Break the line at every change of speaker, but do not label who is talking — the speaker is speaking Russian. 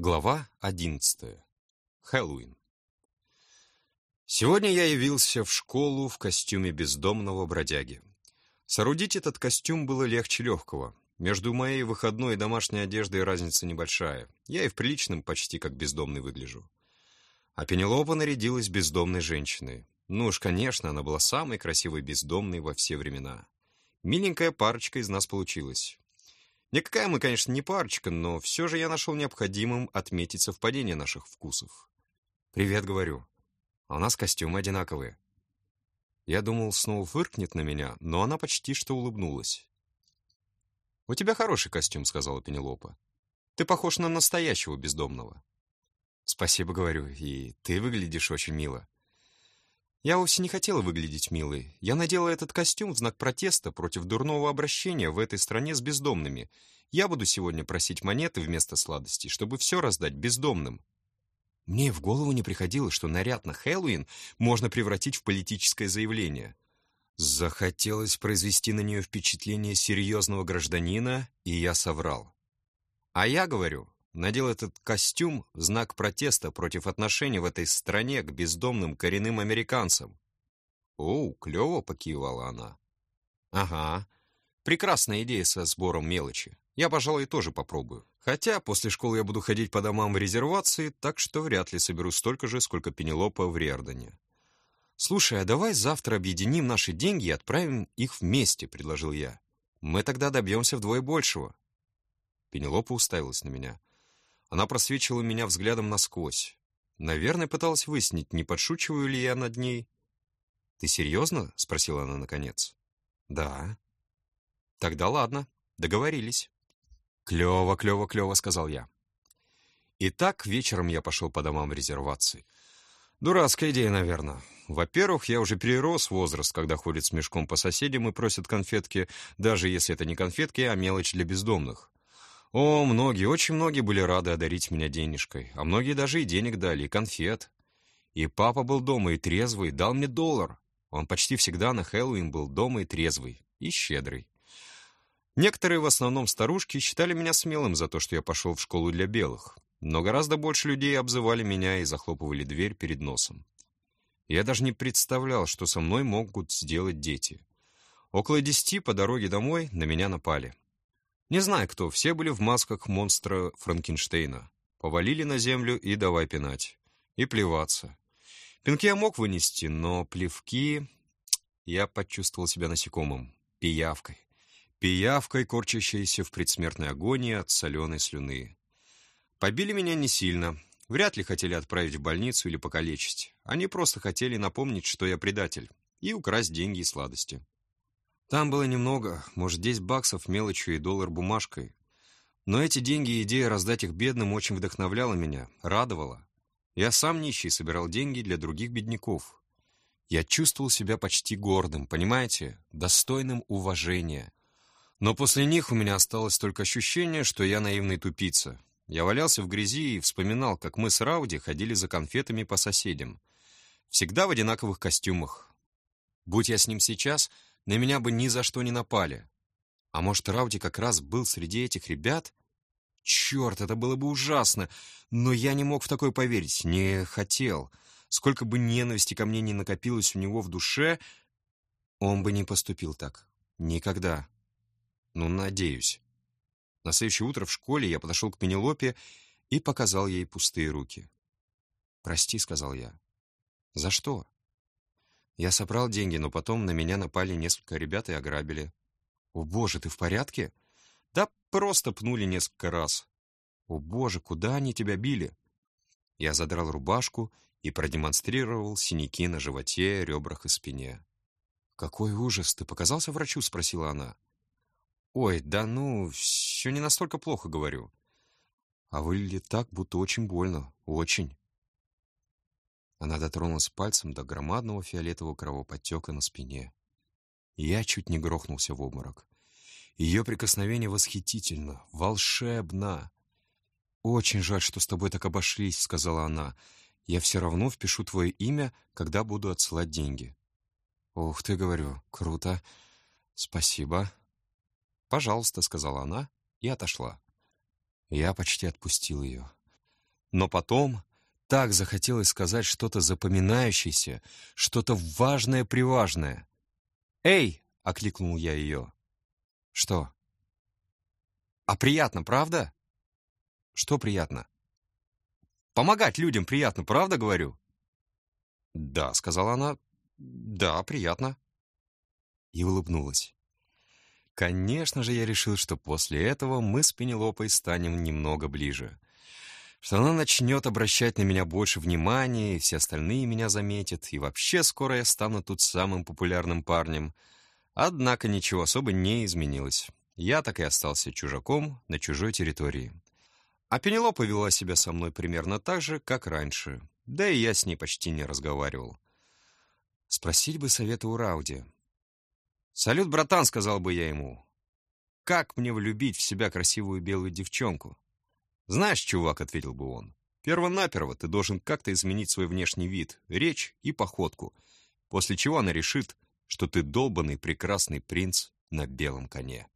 Глава 11. Хэллоуин. Сегодня я явился в школу в костюме бездомного бродяги. Соорудить этот костюм было легче легкого. Между моей выходной и домашней одеждой разница небольшая. Я и в приличном почти как бездомный выгляжу. А Пенелопа нарядилась бездомной женщиной. Ну уж, конечно, она была самой красивой бездомной во все времена. Миленькая парочка из нас получилась. Никакая мы, конечно, не парочка, но все же я нашел необходимым отметить совпадение наших вкусов. «Привет», — говорю. А у нас костюмы одинаковые. Я думал, снова фыркнет на меня, но она почти что улыбнулась. «У тебя хороший костюм», — сказала Пенелопа. «Ты похож на настоящего бездомного». «Спасибо, — говорю, — и ты выглядишь очень мило». Я вовсе не хотела выглядеть милой. Я надела этот костюм в знак протеста против дурного обращения в этой стране с бездомными. Я буду сегодня просить монеты вместо сладостей, чтобы все раздать бездомным. Мне в голову не приходило, что наряд на Хэллоуин можно превратить в политическое заявление. Захотелось произвести на нее впечатление серьезного гражданина, и я соврал. А я говорю, надел этот костюм в знак протеста против отношений в этой стране к бездомным коренным американцам. «Оу, клево!» — покивала она. «Ага, прекрасная идея со сбором мелочи. Я, пожалуй, тоже попробую. Хотя после школы я буду ходить по домам в резервации, так что вряд ли соберу столько же, сколько Пенелопа в Риордане». «Слушай, а давай завтра объединим наши деньги и отправим их вместе», — предложил я. «Мы тогда добьемся вдвое большего». Пенелопа уставилась на меня. Она просвечивала меня взглядом насквозь. Наверное, пыталась выяснить, не подшучиваю ли я над ней. «Ты серьезно?» — спросила она наконец. «Да». «Тогда ладно, договорились». «Клево, клево, клево», — сказал я. Итак, вечером я пошел по домам резервации. Дурацкая идея, наверное. Во-первых, я уже перерос возраст, когда ходят с мешком по соседям и просят конфетки, даже если это не конфетки, а мелочь для бездомных. О, многие, очень многие были рады одарить меня денежкой, а многие даже и денег дали, и конфет. И папа был дома и трезвый, дал мне доллар. Он почти всегда на Хэллоуин был дома и трезвый, и щедрый. Некоторые, в основном старушки, считали меня смелым за то, что я пошел в школу для белых, но гораздо больше людей обзывали меня и захлопывали дверь перед носом. Я даже не представлял, что со мной могут сделать дети. Около десяти по дороге домой на меня напали. Не знаю кто, все были в масках монстра Франкенштейна. Повалили на землю и давай пинать. И плеваться. Пинки я мог вынести, но плевки... Я почувствовал себя насекомым. Пиявкой. Пиявкой, корчащейся в предсмертной агонии от соленой слюны. Побили меня не сильно. Вряд ли хотели отправить в больницу или покалечить. Они просто хотели напомнить, что я предатель, и украсть деньги и сладости. Там было немного, может, 10 баксов мелочью и доллар бумажкой. Но эти деньги и идея раздать их бедным очень вдохновляла меня, радовала. Я сам нищий собирал деньги для других бедняков. Я чувствовал себя почти гордым, понимаете, достойным уважения. Но после них у меня осталось только ощущение, что я наивный тупица. Я валялся в грязи и вспоминал, как мы с Рауди ходили за конфетами по соседям. Всегда в одинаковых костюмах. Будь я с ним сейчас — на меня бы ни за что не напали. А может, Рауди как раз был среди этих ребят? Черт, это было бы ужасно, но я не мог в такое поверить, не хотел. Сколько бы ненависти ко мне ни накопилось у него в душе, он бы не поступил так. Никогда. Ну, надеюсь. На следующее утро в школе я подошел к Пенелопе и показал ей пустые руки. «Прости», — сказал я. «За что?» Я собрал деньги, но потом на меня напали несколько ребят и ограбили. «О, боже, ты в порядке?» «Да просто пнули несколько раз». «О, боже, куда они тебя били?» Я задрал рубашку и продемонстрировал синяки на животе, ребрах и спине. «Какой ужас! Ты показался врачу?» — спросила она. «Ой, да ну, все не настолько плохо, говорю». «А выглядит так, будто очень больно. Очень». Она дотронулась пальцем до громадного фиолетового кровоподтека на спине. Я чуть не грохнулся в обморок. Ее прикосновение восхитительно, волшебно. «Очень жаль, что с тобой так обошлись», — сказала она. «Я все равно впишу твое имя, когда буду отсылать деньги». «Ух ты, — говорю, — круто. Спасибо». «Пожалуйста», — сказала она и отошла. Я почти отпустил ее. Но потом так захотелось сказать что-то запоминающееся, что-то важное-приважное. «Эй!» — окликнул я ее. «Что?» «А приятно, правда?» «Что приятно?» «Помогать людям приятно, правда, говорю?» «Да», — сказала она. «Да, приятно». И улыбнулась. Конечно же, я решил, что после этого мы с Пенелопой станем немного ближе что она начнет обращать на меня больше внимания, и все остальные меня заметят, и вообще скоро я стану тут самым популярным парнем. Однако ничего особо не изменилось. Я так и остался чужаком на чужой территории. А Пенелопа вела себя со мной примерно так же, как раньше. Да и я с ней почти не разговаривал. Спросить бы совета у Рауди. «Салют, братан», — сказал бы я ему. «Как мне влюбить в себя красивую белую девчонку?» «Знаешь, чувак», — ответил бы он, — «перво-наперво ты должен как-то изменить свой внешний вид, речь и походку, после чего она решит, что ты долбанный прекрасный принц на белом коне».